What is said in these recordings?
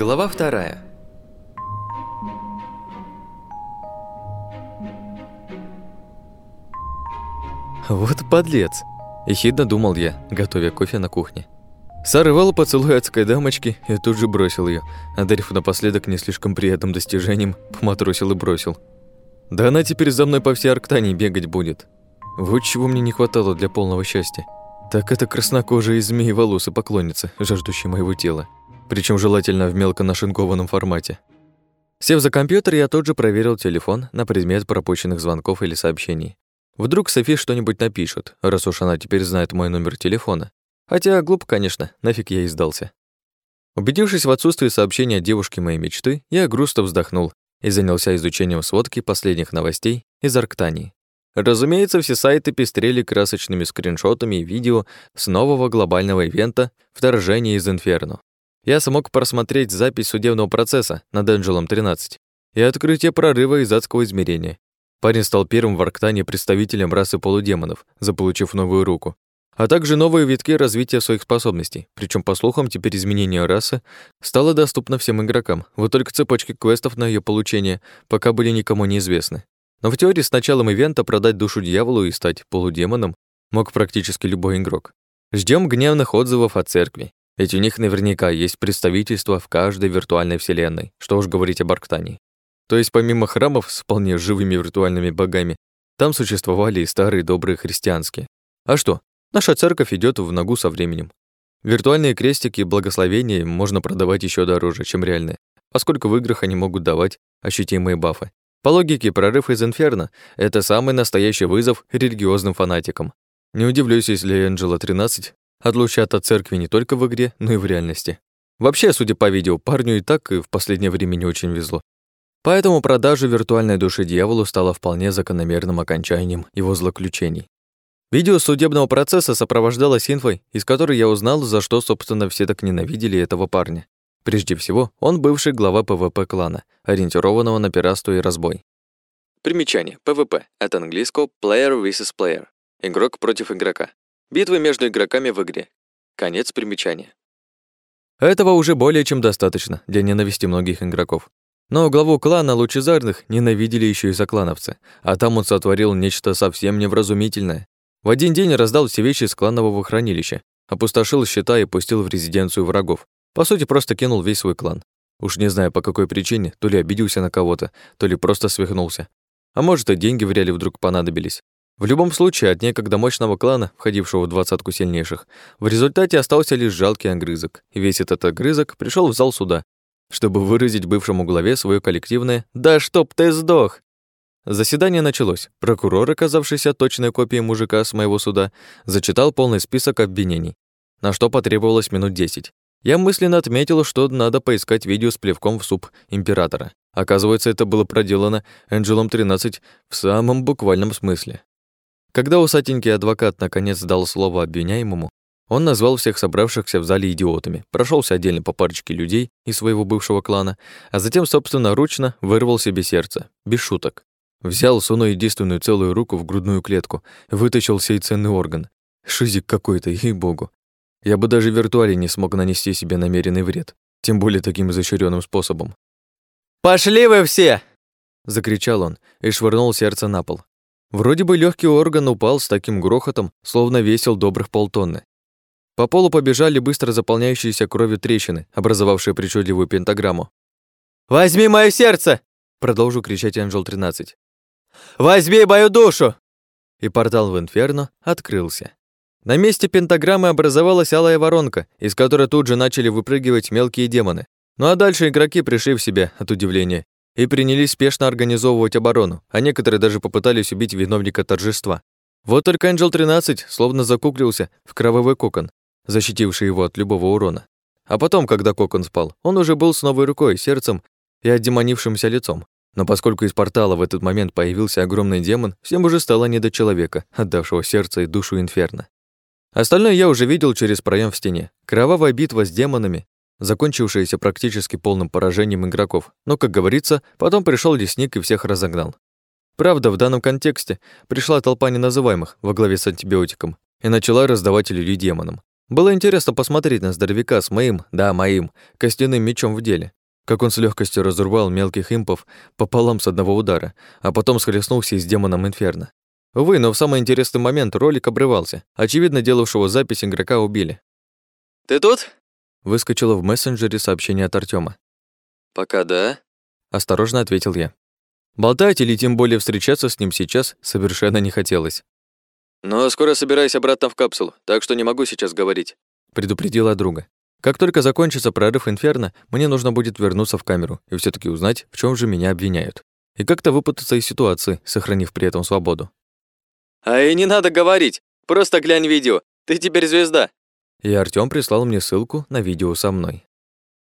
Глава вторая. Вот подлец. Ехидно думал я, готовя кофе на кухне. Сорвал поцелуй адской дамочки и тут же бросил ее, одарив напоследок не слишком приятным достижением, поматросил и бросил. Да она теперь за мной по всей Арктании бегать будет. Вот чего мне не хватало для полного счастья. Так это краснокожая змеи волосы поклонница, жаждущая моего тела. Причем желательно в мелко нашинкованном формате. Сев за компьютер, я тут же проверил телефон на предмет пропущенных звонков или сообщений. Вдруг Софи что-нибудь напишет, раз уж она теперь знает мой номер телефона. Хотя глупо, конечно, нафиг я и сдался. Убедившись в отсутствии сообщения от девушки моей мечты, я грустно вздохнул и занялся изучением сводки последних новостей из Арктании. Разумеется, все сайты пестрели красочными скриншотами и видео с нового глобального ивента «Вторжение из Инферно». Я смог просмотреть запись судебного процесса над Энджелом 13 и открытие прорыва из адского измерения. Парень стал первым в Арктане представителем расы полудемонов, заполучив новую руку, а также новые витки развития своих способностей. Причем, по слухам, теперь изменение расы стало доступно всем игрокам. Вот только цепочки квестов на ее получение пока были никому неизвестны. Но в теории с началом ивента продать душу дьяволу и стать полудемоном мог практически любой игрок. Ждем гневных отзывов от церкви, ведь у них наверняка есть представительство в каждой виртуальной вселенной, что уж говорить об Арктании. То есть помимо храмов с вполне живыми виртуальными богами, там существовали и старые добрые христианские. А что, Наша церковь идет в ногу со временем. Виртуальные крестики и благословения можно продавать еще дороже, чем реальные, поскольку в играх они могут давать ощутимые бафы. По логике, прорыв из Инферно — это самый настоящий вызов религиозным фанатикам. Не удивлюсь, если Энджела 13 отлучат от церкви не только в игре, но и в реальности. Вообще, судя по видео, парню и так и в последнее время не очень везло. Поэтому продажа виртуальной души дьяволу стала вполне закономерным окончанием его злоключений. Видео судебного процесса сопровождалось инфой, из которой я узнал, за что, собственно, все так ненавидели этого парня. Прежде всего, он бывший глава ПВП клана, ориентированного на пиратство и разбой. Примечание. ПВП. От английского Player vs. Player. Игрок против игрока. Битвы между игроками в игре. Конец примечания. Этого уже более чем достаточно для ненависти многих игроков. Но главу клана Лучезарных ненавидели еще и соклановцы, а там он сотворил нечто совсем невразумительное. В один день раздал все вещи из кланового хранилища, опустошил счета и пустил в резиденцию врагов. По сути, просто кинул весь свой клан. Уж не знаю по какой причине, то ли обиделся на кого-то, то ли просто свихнулся. А может, и деньги в реале вдруг понадобились. В любом случае, от некогда мощного клана, входившего в двадцатку сильнейших, в результате остался лишь жалкий огрызок, и весь этот огрызок пришел в зал суда, чтобы выразить бывшему главе свое коллективное «Да чтоб ты сдох!» Заседание началось. Прокурор, оказавшийся точной копией мужика с моего суда, зачитал полный список обвинений, на что потребовалось минут десять. Я мысленно отметил, что надо поискать видео с плевком в суп императора. Оказывается, это было проделано Энджелом 13 в самом буквальном смысле. Когда усатенький адвокат наконец дал слово обвиняемому, он назвал всех собравшихся в зале идиотами, прошелся отдельно по парочке людей из своего бывшего клана, а затем собственноручно вырвал себе сердце, без шуток. Взял Суно единственную целую руку в грудную клетку, вытащил сей ценный орган. Шизик какой-то, ей-богу. Я бы даже в виртуале не смог нанести себе намеренный вред, тем более таким изощренным способом. «Пошли вы все!» — закричал он и швырнул сердце на пол. Вроде бы легкий орган упал с таким грохотом, словно весил добрых полтонны. По полу побежали быстро заполняющиеся кровью трещины, образовавшие причудливую пентаграмму. «Возьми мое сердце!» — продолжу кричать Анжел 13. Возьми мою душу!» И портал в Инферно открылся. На месте пентаграммы образовалась алая воронка, из которой тут же начали выпрыгивать мелкие демоны. Ну а дальше игроки пришли в себя от удивления и принялись спешно организовывать оборону, а некоторые даже попытались убить виновника торжества. Вот только Angel 13 словно закуклился в кровавый кокон, защитивший его от любого урона. А потом, когда кокон спал, он уже был с новой рукой, сердцем и отдемонившимся лицом. Но поскольку из портала в этот момент появился огромный демон, всем уже стало не до человека, отдавшего сердце и душу инферно. Остальное я уже видел через проем в стене. Кровавая битва с демонами, закончившаяся практически полным поражением игроков. Но, как говорится, потом пришел лесник и всех разогнал. Правда, в данном контексте пришла толпа неназываемых во главе с антибиотиком и начала раздавать людей демонам. Было интересно посмотреть на здоровяка с моим, да, моим, костяным мечом в деле, как он с легкостью разрубал мелких импов пополам с одного удара, а потом схлестнулся с демоном Инферно. Увы, но в самый интересный момент ролик обрывался. Очевидно, делавшего запись игрока убили. «Ты тут?» Выскочило в мессенджере сообщение от Артема. «Пока да», — осторожно ответил я. Болтать или тем более встречаться с ним сейчас совершенно не хотелось. «Но скоро собираюсь обратно в капсулу, так что не могу сейчас говорить», — предупредила друга. Как только закончится прорыв Инферно, мне нужно будет вернуться в камеру и все таки узнать, в чем же меня обвиняют. И как-то выпутаться из ситуации, сохранив при этом свободу. «А и не надо говорить! Просто глянь видео! Ты теперь звезда!» И Артём прислал мне ссылку на видео со мной.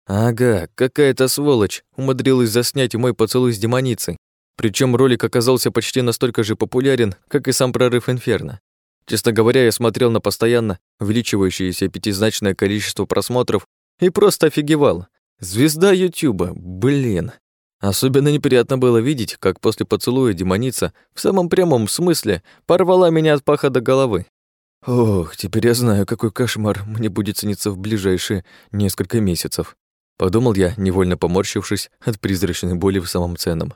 Ага, какая-то сволочь умудрилась заснять мой поцелуй с демоницей. Причем ролик оказался почти настолько же популярен, как и сам прорыв Инферно. Честно говоря, я смотрел на постоянно увеличивающееся пятизначное количество просмотров и просто офигевал. Звезда Ютуба, блин. Особенно неприятно было видеть, как после поцелуя демоница в самом прямом смысле порвала меня от паха до головы. Ох, теперь я знаю, какой кошмар мне будет сниться в ближайшие несколько месяцев. Подумал я, невольно поморщившись от призрачной боли в самом ценном.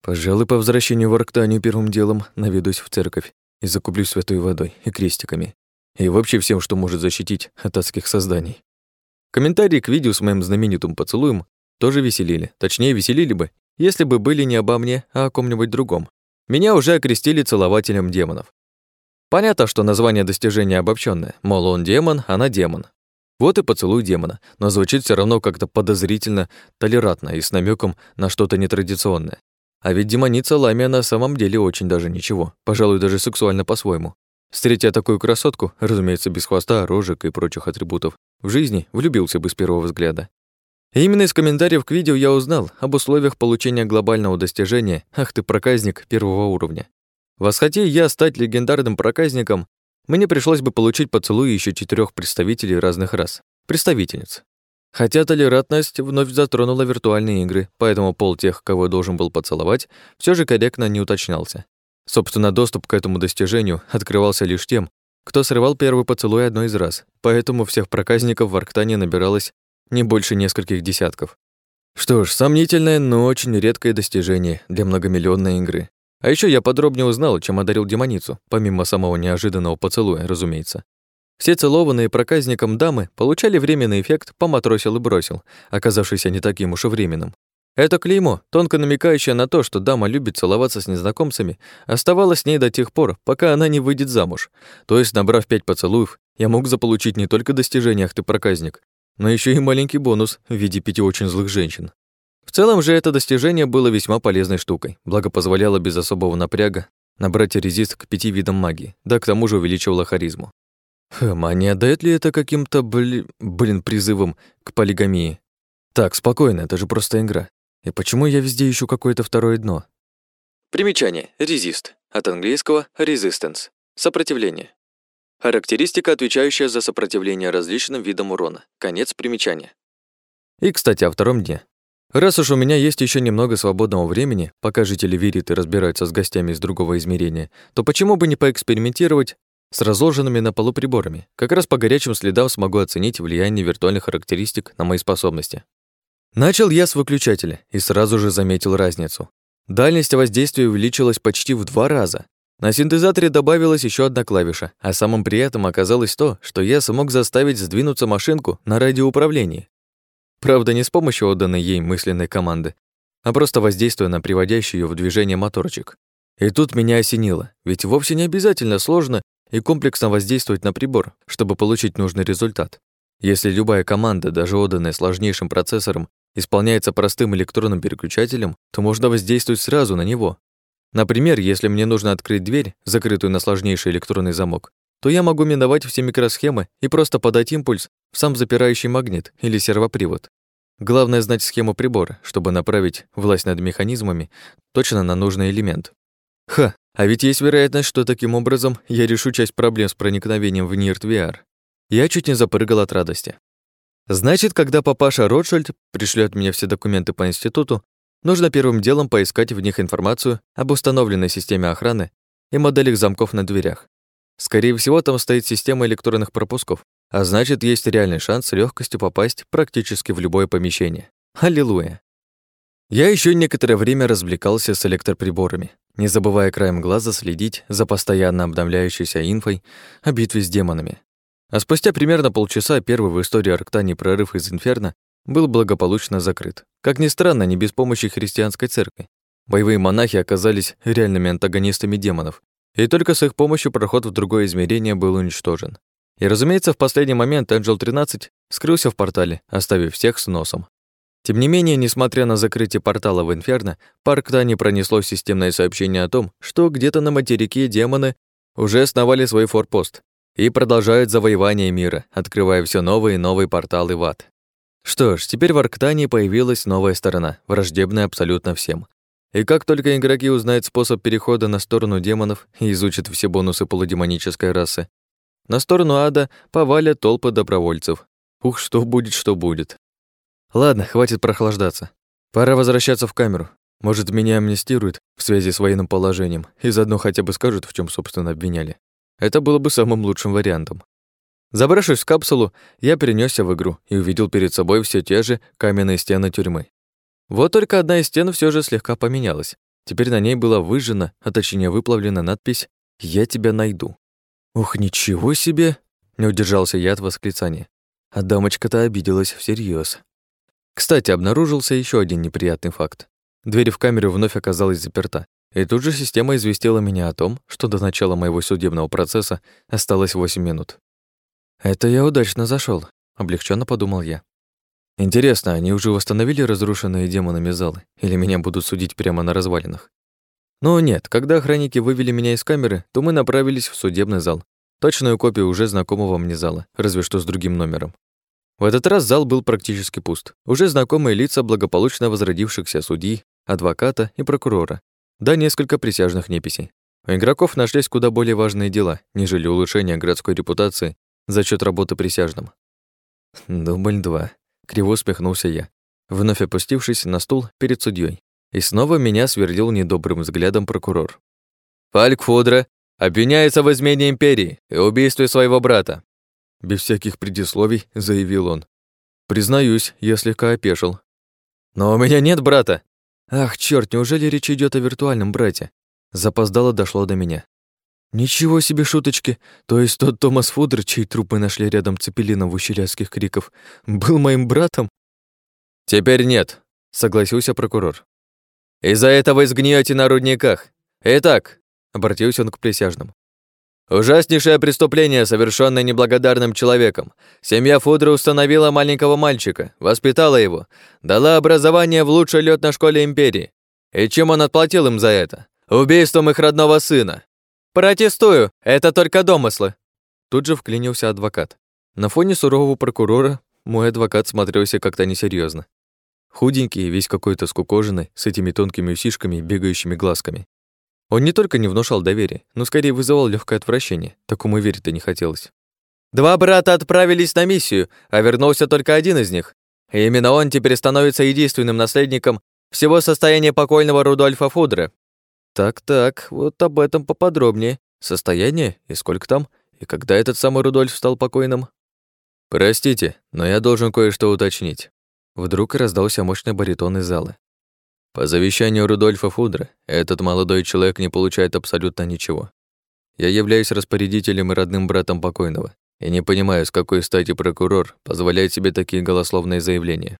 Пожалуй, по возвращению в Арктанию первым делом наведусь в церковь и закуплюсь святой водой и крестиками. И вообще всем, что может защитить от адских созданий. Комментарии к видео с моим знаменитым поцелуем тоже веселили. Точнее, веселили бы, если бы были не обо мне, а о ком-нибудь другом. Меня уже окрестили целователем демонов. Понятно, что название достижения обобщенное, мол, он демон, она демон. Вот и поцелуй демона, но звучит все равно как-то подозрительно, толерантно и с намеком на что-то нетрадиционное. А ведь демоница Ламия на самом деле очень даже ничего, пожалуй, даже сексуально по-своему. Встретя такую красотку, разумеется, без хвоста, рожек и прочих атрибутов, в жизни влюбился бы с первого взгляда. И именно из комментариев к видео я узнал об условиях получения глобального достижения «Ах ты проказник» первого уровня. Восхоти я стать легендарным проказником, мне пришлось бы получить поцелуи еще четырех представителей разных рас. Представительниц. Хотя толерантность вновь затронула виртуальные игры, поэтому пол тех, кого я должен был поцеловать, все же корректно не уточнялся. Собственно, доступ к этому достижению открывался лишь тем, кто срывал первый поцелуй одной из раз, поэтому всех проказников в Арктане набиралось не больше нескольких десятков. Что ж, сомнительное, но очень редкое достижение для многомиллионной игры. А еще я подробнее узнал, чем одарил демоницу, помимо самого неожиданного поцелуя, разумеется. Все целованные проказником дамы получали временный эффект «поматросил и бросил», оказавшийся не таким уж и временным. Это клеймо, тонко намекающее на то, что дама любит целоваться с незнакомцами, оставалось с ней до тех пор, пока она не выйдет замуж. То есть, набрав пять поцелуев, я мог заполучить не только достижение «Ах ты проказник», но еще и маленький бонус в виде пяти очень злых женщин. В целом же это достижение было весьма полезной штукой, благо позволяло без особого напряга набрать резист к пяти видам магии, да к тому же увеличивало харизму. Хм, а не отдает ли это каким-то, бли... блин, призывом к полигамии? Так, спокойно, это же просто игра. И почему я везде ищу какое-то второе дно? Примечание. Резист. От английского resistance. Сопротивление. Характеристика, отвечающая за сопротивление различным видам урона. Конец примечания. И, кстати, о втором дне. Раз уж у меня есть еще немного свободного времени, пока жители Вириты разбираются с гостями из другого измерения, то почему бы не поэкспериментировать с разложенными на полу приборами. Как раз по горячим следам смогу оценить влияние виртуальных характеристик на мои способности. Начал я с выключателя и сразу же заметил разницу. Дальность воздействия увеличилась почти в два раза. На синтезаторе добавилась еще одна клавиша, а самым приятным оказалось то, что я смог заставить сдвинуться машинку на радиоуправлении. Правда, не с помощью отданной ей мысленной команды, а просто воздействуя на приводящий ее в движение моторчик. И тут меня осенило, ведь вовсе не обязательно сложно и комплексно воздействовать на прибор, чтобы получить нужный результат. Если любая команда, даже отданная сложнейшим процессором, исполняется простым электронным переключателем, то можно воздействовать сразу на него. Например, если мне нужно открыть дверь, закрытую на сложнейший электронный замок, то я могу миновать все микросхемы и просто подать импульс сам запирающий магнит или сервопривод. Главное знать схему прибора, чтобы направить власть над механизмами точно на нужный элемент. Ха, а ведь есть вероятность, что таким образом я решу часть проблем с проникновением в NIRT VR. Я чуть не запрыгал от радости. Значит, когда папаша Ротшильд пришлет мне все документы по институту, нужно первым делом поискать в них информацию об установленной системе охраны и моделях замков на дверях. Скорее всего, там стоит система электронных пропусков, а значит, есть реальный шанс с легкостью попасть практически в любое помещение. Аллилуйя! Я еще некоторое время развлекался с электроприборами, не забывая краем глаза следить за постоянно обновляющейся инфой о битве с демонами. А спустя примерно полчаса первый в истории Арктании прорыв из Инферно был благополучно закрыт. Как ни странно, не без помощи христианской церкви. Боевые монахи оказались реальными антагонистами демонов, и только с их помощью проход в другое измерение был уничтожен. И, разумеется, в последний момент Angel-13 скрылся в портале, оставив всех с носом. Тем не менее, несмотря на закрытие портала в Инферно, парк Тани пронесло системное сообщение о том, что где-то на материке демоны уже основали свой форпост и продолжают завоевание мира, открывая все новые и новые порталы в ад. Что ж, теперь в Арктании появилась новая сторона, враждебная абсолютно всем. И как только игроки узнают способ перехода на сторону демонов и изучат все бонусы полудемонической расы, на сторону ада повалят толпы добровольцев. Ух, что будет, что будет. Ладно, хватит прохлаждаться. Пора возвращаться в камеру. Может, меня амнистируют в связи с военным положением и заодно хотя бы скажут, в чем собственно, обвиняли. Это было бы самым лучшим вариантом. Забравшись в капсулу, я перенесся в игру и увидел перед собой все те же каменные стены тюрьмы. Вот только одна из стен все же слегка поменялась. Теперь на ней была выжжена, а точнее выплавлена надпись «Я тебя найду». «Ух, ничего себе!» — не удержался я от восклицания. А дамочка-то обиделась всерьез. Кстати, обнаружился еще один неприятный факт. Дверь в камеру вновь оказалась заперта, и тут же система известила меня о том, что до начала моего судебного процесса осталось 8 минут. «Это я удачно зашел, облегченно подумал я. Интересно, они уже восстановили разрушенные демонами залы, или меня будут судить прямо на развалинах? Но нет, когда охранники вывели меня из камеры, то мы направились в судебный зал. Точную копию уже знакомого мне зала, разве что с другим номером. В этот раз зал был практически пуст. Уже знакомые лица благополучно возродившихся судей, адвоката и прокурора. Да несколько присяжных неписей. У игроков нашлись куда более важные дела, нежели улучшение городской репутации за счет работы присяжным. Дубль два. Криво усмехнулся я, вновь опустившись на стул перед судьей. И снова меня свердил недобрым взглядом прокурор. «Фальк Фудра обвиняется в измене империи и убийстве своего брата без всяких предисловий заявил он. Признаюсь, я слегка опешил. Но у меня нет брата. Ах, черт, неужели речь идет о виртуальном брате? Запоздало дошло до меня. Ничего себе шуточки. То есть тот Томас Фудер, чей труп мы нашли рядом цепелина в ущелядских криков, был моим братом? Теперь нет, согласился прокурор. Из-за этого изгниете на рудниках. Итак, обратился он к присяжным. Ужаснейшее преступление, совершенное неблагодарным человеком. Семья Фудра установила маленького мальчика, воспитала его, дала образование в лучшей лётной школе империи. И чем он отплатил им за это? Убийством их родного сына. Протестую, это только домыслы. Тут же вклинился адвокат. На фоне сурового прокурора мой адвокат смотрелся как-то несерьезно. Худенький, весь какой-то скукоженный, с этими тонкими усишками и бегающими глазками. Он не только не внушал доверия, но скорее вызывал легкое отвращение. Такому верить-то не хотелось. Два брата отправились на миссию, а вернулся только один из них. И именно он теперь становится единственным наследником всего состояния покойного Рудольфа Фудра. Так-так, вот об этом поподробнее. Состояние и сколько там? И когда этот самый Рудольф стал покойным? Простите, но я должен кое-что уточнить. Вдруг раздался мощный баритон из зала. По завещанию Рудольфа Фудра, этот молодой человек не получает абсолютно ничего. Я являюсь распорядителем и родным братом покойного, и не понимаю, с какой стати прокурор позволяет себе такие голословные заявления.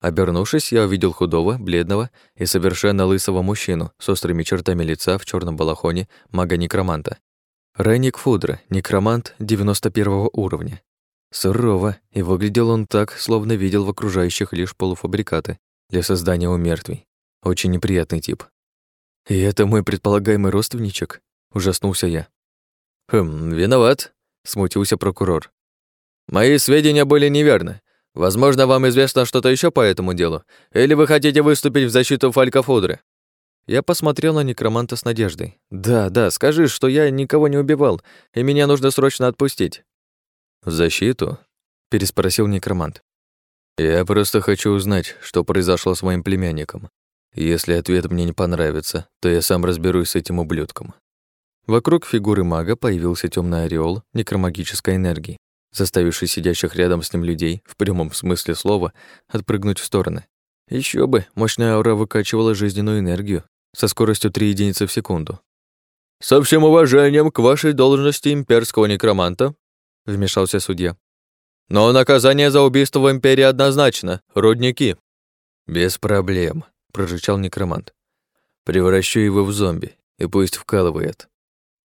Обернувшись, я увидел худого, бледного и совершенно лысого мужчину с острыми чертами лица в черном балахоне мага-некроманта. Рейник Фудра, некромант 91 уровня. Сурово, и выглядел он так, словно видел в окружающих лишь полуфабрикаты для создания умертвий. Очень неприятный тип. И это мой предполагаемый родственничек? Ужаснулся я. Хм, виноват, смутился прокурор. Мои сведения были неверны. Возможно, вам известно что-то еще по этому делу, или вы хотите выступить в защиту Фалька Фудры? Я посмотрел на некроманта с надеждой. «Да, да, скажи, что я никого не убивал, и меня нужно срочно отпустить». «В защиту?» — переспросил некромант. «Я просто хочу узнать, что произошло с моим племянником. Если ответ мне не понравится, то я сам разберусь с этим ублюдком. Вокруг фигуры мага появился темный ореол некромагической энергии. заставивший сидящих рядом с ним людей, в прямом смысле слова, отпрыгнуть в стороны. Еще бы, мощная аура выкачивала жизненную энергию со скоростью 3 единицы в секунду. «Со всем уважением к вашей должности имперского некроманта», вмешался судья. «Но наказание за убийство в империи однозначно. Рудники». «Без проблем», — прорычал некромант. «Превращу его в зомби, и пусть вкалывает».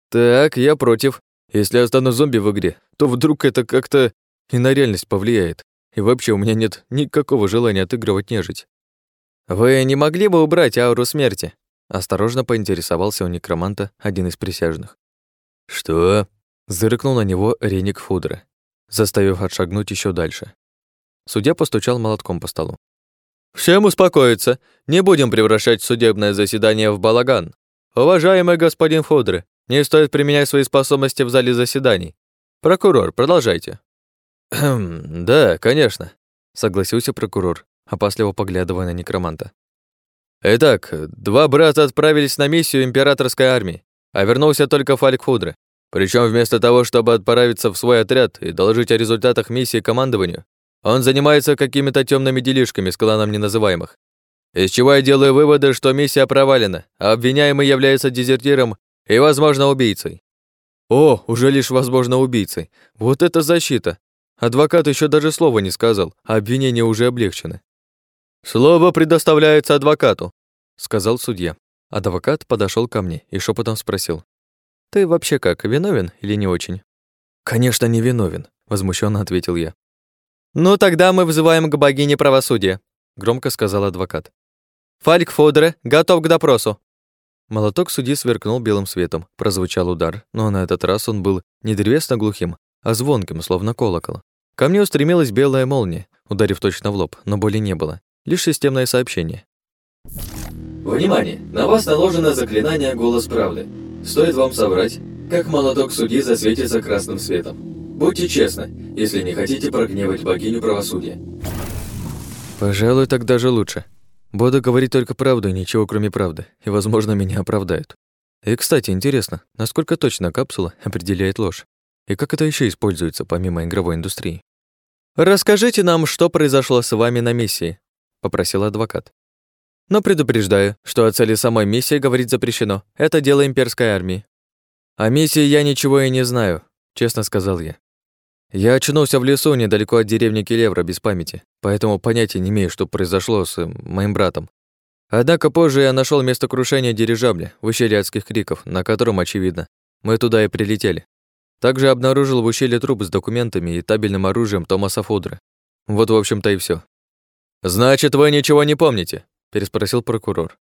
«Так, я против. Если я стану зомби в игре, то вдруг это как-то и на реальность повлияет. И вообще у меня нет никакого желания отыгрывать нежить. Вы не могли бы убрать ауру смерти? Осторожно поинтересовался у некроманта один из присяжных. Что? Зыркнул на него Реник Фудра, заставив отшагнуть еще дальше. Судья постучал молотком по столу. «Всем успокоиться. Не будем превращать судебное заседание в балаган. Уважаемый господин Фудры, не стоит применять свои способности в зале заседаний. Прокурор, продолжайте. да, конечно, согласился прокурор, опасливо поглядывая на некроманта. Итак, два брата отправились на миссию императорской армии, а вернулся только Фальк Фудре. Причем вместо того, чтобы отправиться в свой отряд и доложить о результатах миссии командованию, он занимается какими-то темными делишками с кланом неназываемых. Из чего я делаю выводы, что миссия провалена, а обвиняемый является дезертиром и, возможно, убийцей. О, уже лишь, возможно, убийцей. Вот это защита. Адвокат еще даже слова не сказал, а обвинения уже облегчены. Слово предоставляется адвокату, сказал судья. Адвокат подошел ко мне и шепотом спросил: "Ты вообще как, виновен или не очень?" "Конечно, не виновен", возмущенно ответил я. "Ну тогда мы вызываем к богине правосудия", громко сказал адвокат. Фальк Фодре готов к допросу. Молоток судьи сверкнул белым светом, прозвучал удар, но на этот раз он был не древесно-глухим, а звонким, словно колокол. Ко мне устремилась белая молния, ударив точно в лоб, но боли не было, лишь системное сообщение. Внимание! На вас наложено заклинание «Голос правды». Стоит вам соврать, как молоток судьи засветится красным светом. Будьте честны, если не хотите прогневать богиню правосудия. Пожалуй, так даже лучше. Буду говорить только правду и ничего кроме правды, и, возможно, меня оправдают. И, кстати, интересно, насколько точно капсула определяет ложь? И как это еще используется помимо игровой индустрии? «Расскажите нам, что произошло с вами на миссии», — попросил адвокат. «Но предупреждаю, что о цели самой миссии говорить запрещено. Это дело имперской армии». «О миссии я ничего и не знаю», — честно сказал я. Я очнулся в лесу недалеко от деревни Келевра без памяти, поэтому понятия не имею, что произошло с э, моим братом. Однако позже я нашел место крушения дирижабля в ущелье адских криков, на котором, очевидно, мы туда и прилетели. Также обнаружил в ущелье труп с документами и табельным оружием Томаса Фудра. Вот, в общем-то, и все. «Значит, вы ничего не помните?» – переспросил прокурор.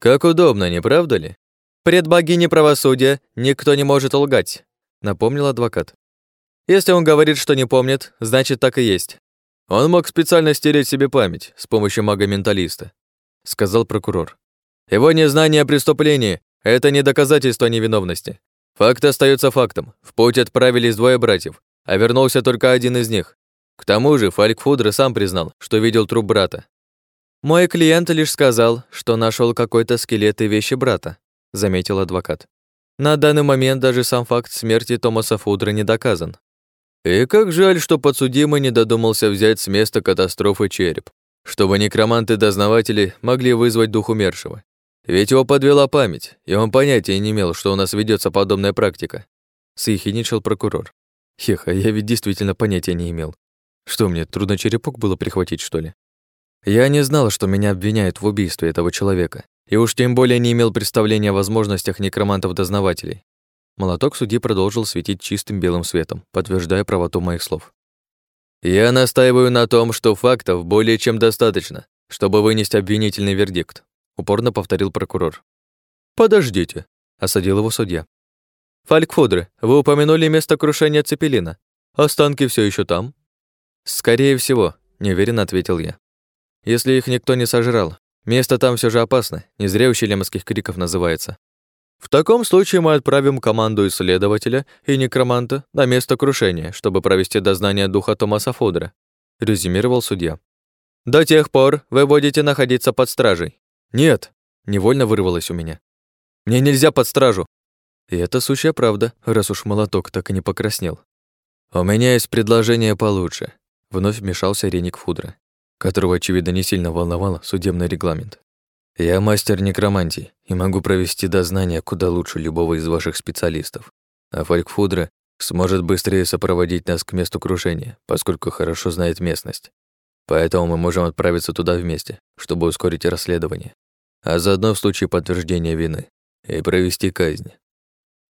«Как удобно, не правда ли? Пред богиней правосудия никто не может лгать», – напомнил адвокат. Если он говорит, что не помнит, значит, так и есть. Он мог специально стереть себе память с помощью мага-менталиста, сказал прокурор. Его незнание о преступлении – это не доказательство невиновности. Факт остается фактом. В путь отправились двое братьев, а вернулся только один из них. К тому же Фальк Фудре сам признал, что видел труп брата. «Мой клиент лишь сказал, что нашел какой-то скелет и вещи брата», заметил адвокат. На данный момент даже сам факт смерти Томаса Фудра не доказан. И как жаль, что подсудимый не додумался взять с места катастрофы череп, чтобы некроманты-дознаватели могли вызвать дух умершего. Ведь его подвела память, и он понятия не имел, что у нас ведется подобная практика. Съехидничал прокурор. Хех, а я ведь действительно понятия не имел. Что мне, трудно черепок было прихватить, что ли? Я не знал, что меня обвиняют в убийстве этого человека, и уж тем более не имел представления о возможностях некромантов-дознавателей. Молоток судьи продолжил светить чистым белым светом, подтверждая правоту моих слов. «Я настаиваю на том, что фактов более чем достаточно, чтобы вынести обвинительный вердикт», упорно повторил прокурор. «Подождите», — осадил его судья. «Фалькфудре, вы упомянули место крушения Цепелина. Останки все еще там?» «Скорее всего», — неуверенно ответил я. «Если их никто не сожрал, место там все же опасно, не зря ущелье морских криков называется. В таком случае мы отправим команду исследователя и некроманта на место крушения, чтобы провести дознание духа Томаса Фудра, резюмировал судья. До тех пор вы будете находиться под стражей. Нет, невольно вырвалось у меня. Мне нельзя под стражу. И это сущая правда, раз уж молоток так и не покраснел. «У меня есть предложение получше», — вновь вмешался Реник Фудра, которого, очевидно, не сильно волновал судебный регламент. «Я мастер некромантии и могу провести дознание куда лучше любого из ваших специалистов. А Фальк Фудра сможет быстрее сопроводить нас к месту крушения, поскольку хорошо знает местность. Поэтому мы можем отправиться туда вместе, чтобы ускорить расследование, а заодно в случае подтверждения вины и провести казнь.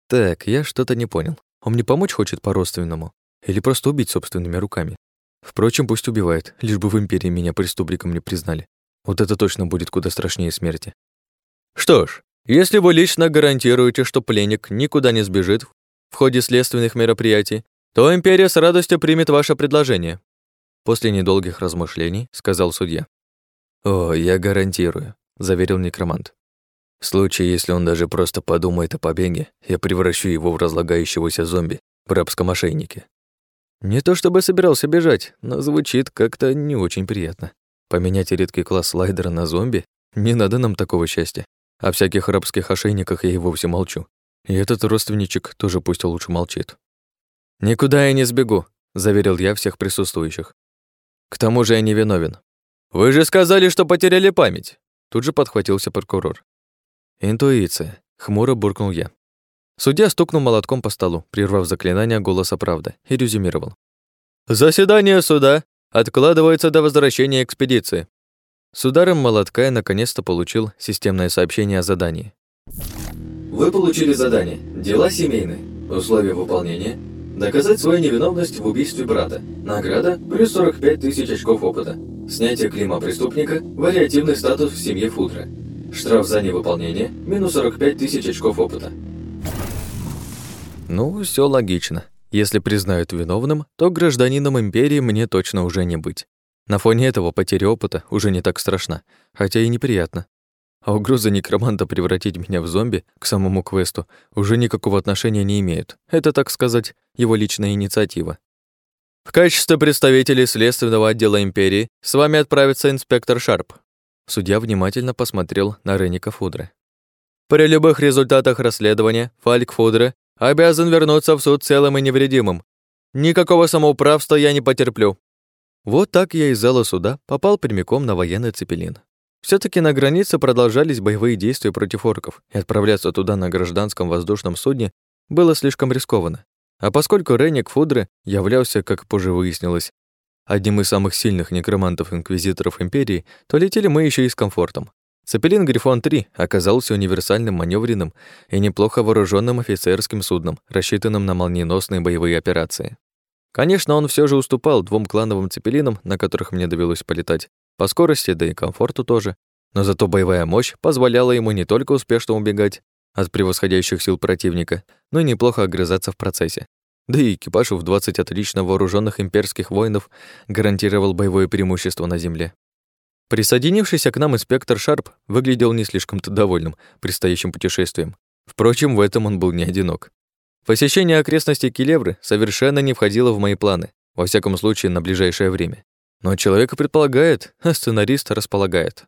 Так, я что-то не понял. Он мне помочь хочет по-родственному или просто убить собственными руками? Впрочем, пусть убивает, лишь бы в Империи меня преступником не признали. Вот это точно будет куда страшнее смерти. Что ж, если вы лично гарантируете, что пленник никуда не сбежит в ходе следственных мероприятий, то Империя с радостью примет ваше предложение. После недолгих размышлений сказал судья. «О, я гарантирую», — заверил некромант. «В случае, если он даже просто подумает о побеге, я превращу его в разлагающегося зомби в рабском ошейнике». Не то чтобы собирался бежать, но звучит как-то не очень приятно. Поменять редкий класс слайдера на зомби? Не надо нам такого счастья. О всяких рабских ошейниках я и вовсе молчу. И этот родственничек тоже пусть лучше молчит. «Никуда я не сбегу», — заверил я всех присутствующих. «К тому же я не виновен». «Вы же сказали, что потеряли память!» Тут же подхватился прокурор. «Интуиция», — хмуро буркнул я. Судья стукнул молотком по столу, прервав заклинание голоса правды, и резюмировал. «Заседание суда откладывается до возвращения экспедиции». С ударом молотка я наконец-то получил системное сообщение о задании. Вы получили задание «Дела семейные». Условия выполнения – доказать свою невиновность в убийстве брата. Награда – плюс 45 тысяч очков опыта. Снятие клима преступника – вариативный статус в семье Фудра. Штраф за невыполнение – минус 45 тысяч очков опыта. Ну, все логично. Если признают виновным, то гражданином империи мне точно уже не быть. На фоне этого потеря опыта уже не так страшна, хотя и неприятно. А угроза некроманта превратить меня в зомби к самому квесту уже никакого отношения не имеют. Это, так сказать, его личная инициатива. В качестве представителей следственного отдела империи с вами отправится инспектор Шарп. Судья внимательно посмотрел на Реника Фудре. При любых результатах расследования Фальк Фудре Обязан вернуться в суд целым и невредимым. Никакого самоуправства я не потерплю. Вот так я из зала суда попал прямиком на военный цепелин. все таки на границе продолжались боевые действия против орков, и отправляться туда на гражданском воздушном судне было слишком рискованно. А поскольку Ренник Фудре являлся, как позже выяснилось, одним из самых сильных некромантов-инквизиторов Империи, то летели мы еще и с комфортом. Цепелин Грифон-3 оказался универсальным маневренным и неплохо вооруженным офицерским судном, рассчитанным на молниеносные боевые операции. Конечно, он все же уступал двум клановым цепелинам, на которых мне довелось полетать, по скорости, да и комфорту тоже, но зато боевая мощь позволяла ему не только успешно убегать от превосходящих сил противника, но и неплохо огрызаться в процессе. Да и экипаж в 20 отлично вооруженных имперских воинов гарантировал боевое преимущество на земле. Присоединившийся к нам инспектор Шарп выглядел не слишком-то довольным предстоящим путешествием. Впрочем, в этом он был не одинок. Посещение окрестностей Келевры совершенно не входило в мои планы, во всяком случае, на ближайшее время. Но человек предполагает, а сценарист располагает.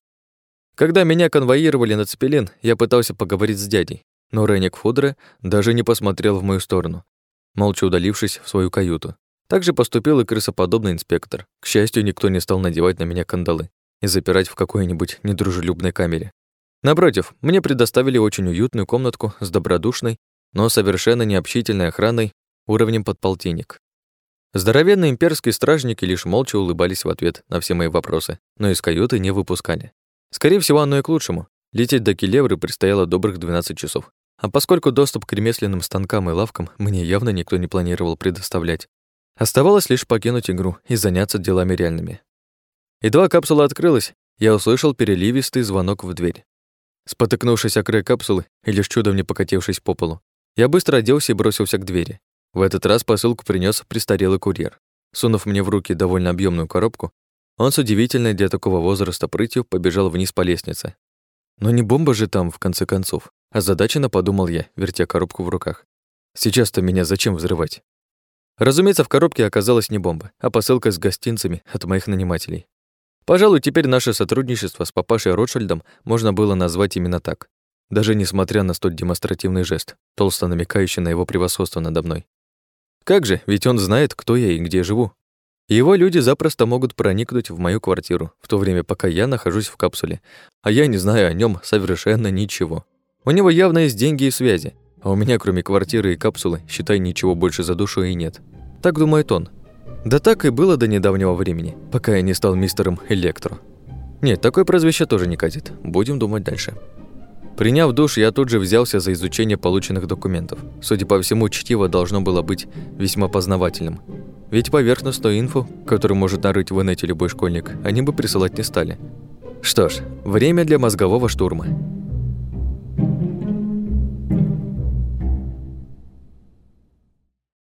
Когда меня конвоировали на Цепелин, я пытался поговорить с дядей, но Ренник Фудре даже не посмотрел в мою сторону, молча удалившись в свою каюту. Так же поступил и крысоподобный инспектор. К счастью, никто не стал надевать на меня кандалы и запирать в какой-нибудь недружелюбной камере. Напротив, мне предоставили очень уютную комнатку с добродушной, но совершенно необщительной охраной уровнем подполтинник. Здоровенные имперские стражники лишь молча улыбались в ответ на все мои вопросы, но из каюты не выпускали. Скорее всего, оно и к лучшему. Лететь до Келевры предстояло добрых 12 часов. А поскольку доступ к ремесленным станкам и лавкам мне явно никто не планировал предоставлять, оставалось лишь покинуть игру и заняться делами реальными. Едва капсула открылась, я услышал переливистый звонок в дверь. Спотыкнувшись о край капсулы и лишь чудом не покатившись по полу, я быстро оделся и бросился к двери. В этот раз посылку принес престарелый курьер. Сунув мне в руки довольно объемную коробку, он с удивительной для такого возраста прытью побежал вниз по лестнице. Но не бомба же там, в конце концов. Озадаченно подумал я, вертя коробку в руках. Сейчас-то меня зачем взрывать? Разумеется, в коробке оказалась не бомба, а посылка с гостинцами от моих нанимателей. Пожалуй, теперь наше сотрудничество с папашей Ротшильдом можно было назвать именно так, даже несмотря на столь демонстративный жест, толсто намекающий на его превосходство надо мной. Как же, ведь он знает, кто я и где живу. Его люди запросто могут проникнуть в мою квартиру, в то время, пока я нахожусь в капсуле, а я не знаю о нем совершенно ничего. У него явно есть деньги и связи, а у меня, кроме квартиры и капсулы, считай, ничего больше за душу и нет. Так думает он. Да так и было до недавнего времени, пока я не стал мистером Электро. Нет, такое прозвище тоже не катит. Будем думать дальше. Приняв душ, я тут же взялся за изучение полученных документов. Судя по всему, чтиво должно было быть весьма познавательным. Ведь поверхностную инфу, которую может нарыть в инете любой школьник, они бы присылать не стали. Что ж, время для мозгового штурма.